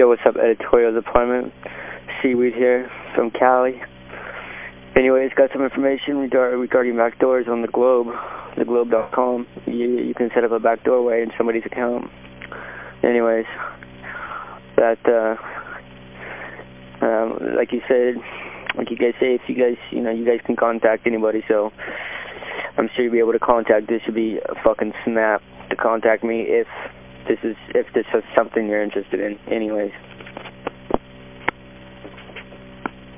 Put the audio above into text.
Yo, what's up, editorial department? Seaweed here from Cali. Anyways, got some information regarding backdoors on the Globe, theglobe.com. You, you can set up a backdoor way in somebody's account. Anyways, that, uh, um, like you said, like you guys say, if you guys, you know, you guys can contact anybody, so I'm sure you'll be able to contact. This should be a fucking snap to contact me if this is, if this is something you're interested in. Anyways.